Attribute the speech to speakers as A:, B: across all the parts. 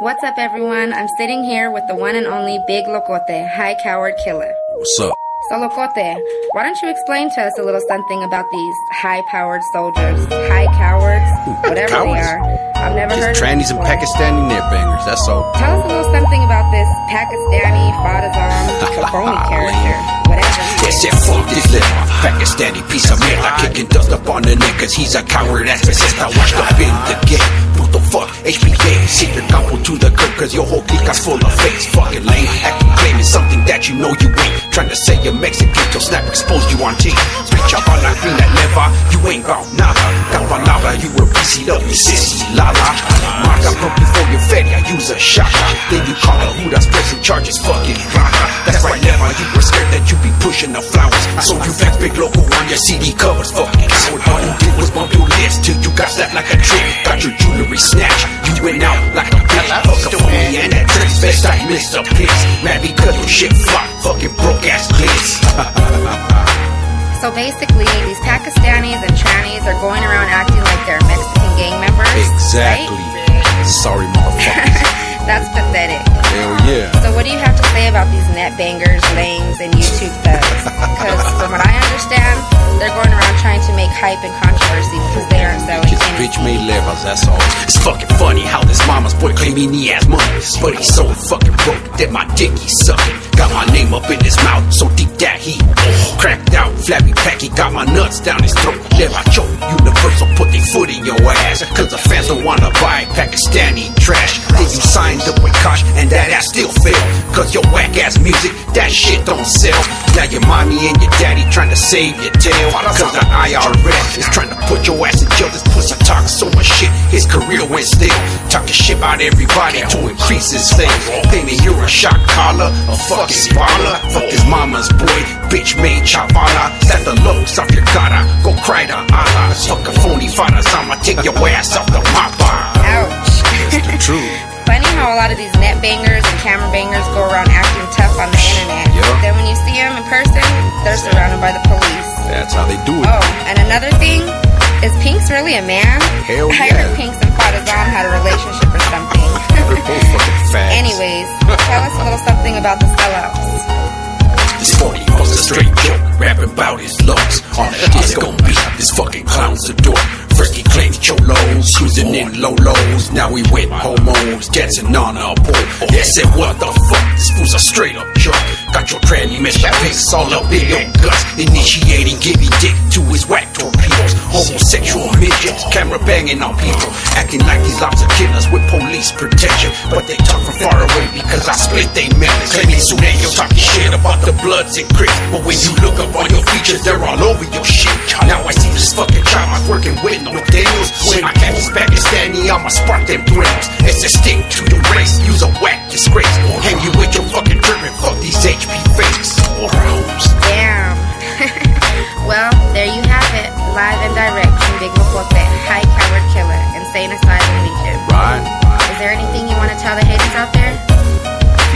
A: What's up, everyone? I'm sitting here with the one and only Big Lokote, High Coward Killer.
B: What's up?
A: So, Lokote, why don't you explain to us a little something about these high-powered soldiers, high cowards, whatever
B: cowards?
A: they are? I've never heard
B: Just
A: of them
B: trannies and. Pakistani net bangers, that's all.
A: Tell us a little something about this Pakistani Fadazam Kafoni character, whatever. is.
C: said fuck this little Pakistani piece of mierda Kicking dust up on the niggas He's a coward That's ass I washed up in the fuck? HBA Secret couple to the curb Cause your whole clique's full of fakes. Fucking lame Acting claiming something that you know you ain't. Trying to say you're Mexican Till snap exposed you on tape Speech up on that that never You ain't got nada. Got palabra You were BCW sissy Lala. Mark up before you fed I use a shot. Then you call a who that's pressing charges Fucking rata. That's right never You were scared that you'd be pushing the flowers. So you fans big logo on your CD covers Fucking. You did was bump your list Till you got slapped like a trick Got your jewelry snatched You went out like a bitch Fuck a phony and that trick Best I missed a piss Mad because your shit flop Fucking broke ass glitz
A: So basically, these Pakistanis and trannies are going around acting like they're Mexican gang members.
B: Exactly.
A: right?
B: Sorry, motherfuckers.
A: That's pathetic.
B: Hell yeah.
A: So what do you have to say about these net bangers, lames, and controversy because they aren't selling
B: Just bitch made levers, that's all.
C: It's fucking funny how this mama's boy claiming he has money, but he's so fucking broke that my dick he's sucking. Got my name up in his mouth, so deep that he cracked out. Flabby pack, got my nuts down his throat. Never choke. Universal put their foot in your ass, cause the don't wanna buy Pakistani trash. Then you signed up with Kosh, and that ass still failed. Cause your whack ass music, that shit don't sell. Now your mommy and your daddy trying to save your tail. Cause the IRS is trying to put your ass in jail. This pussy talks so much his career went stale. Talking shit about everybody to increase his sales. Thinking you're a shot caller, a fucking baller. Fuck his mama's boy, bitch made chavala. Set the lows off your cara, go cry to Allah. Fuck a phony fathers, I'ma take your ass off the mapa.
A: Ouch.
B: It's the truth.
A: Funny how a lot of these net bangers and camera bangers go around acting tough on the internet.
B: Yeah.
A: Then when you see them in person, they're surrounded by the police.
B: That's how they do it.
A: Oh, and another thing, is Pinks really a man?
B: Hell
A: I
B: yeah.
A: heard Pinks and Fadazan had a relationship or something.
B: They're both fucking fags.
A: Anyways, tell us a little something about the sellouts.
C: This 40 was a straight joke, rapping about his looks. On the disco beat, this fucking clown's a dork. First he claims cholos, cruising in low lows. Now we with homos, dancing on a pole. They said, what the fuck? This fool's a straight up jerk. Got your tranny Mr. Piss all up in your guts. Initiating, giving dick to his whack torpedoes. Homosexual midgets, camera banging on people. Acting like these lobster killers with police protection. But they talk from far away because I split they melons. Claiming soon they you talking shit about the bloods and crips. But when you look up on your features, they're all over your shit. Now I see this fucking child I'm working with no Daniels. When I catch this Pakistani, I'ma spark them thrills. It's a stick
A: haters out there?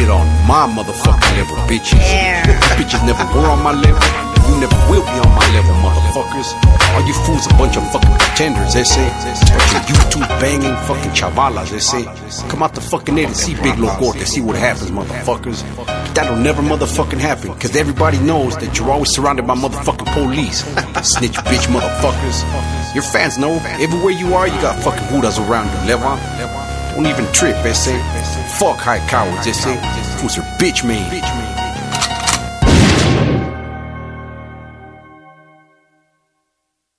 B: Get on my motherfucking level, bitches.
A: Yeah.
B: Bitches never were on my level. And you never will be on my level, motherfuckers. All you fools a bunch of fucking pretenders, they say. Bunch of YouTube banging fucking chavalas, they say. Come out the fucking net and see Big Lokote, see what happens, motherfuckers. But that'll never motherfucking happen, cause everybody knows that you're always surrounded by motherfucking police. Snitch bitch motherfuckers. Your fans know, everywhere you are, you got fucking hoodas around you, Levon. Don't even trip, they say. Fuck high cowards, they eh, say. Fools are bitch made.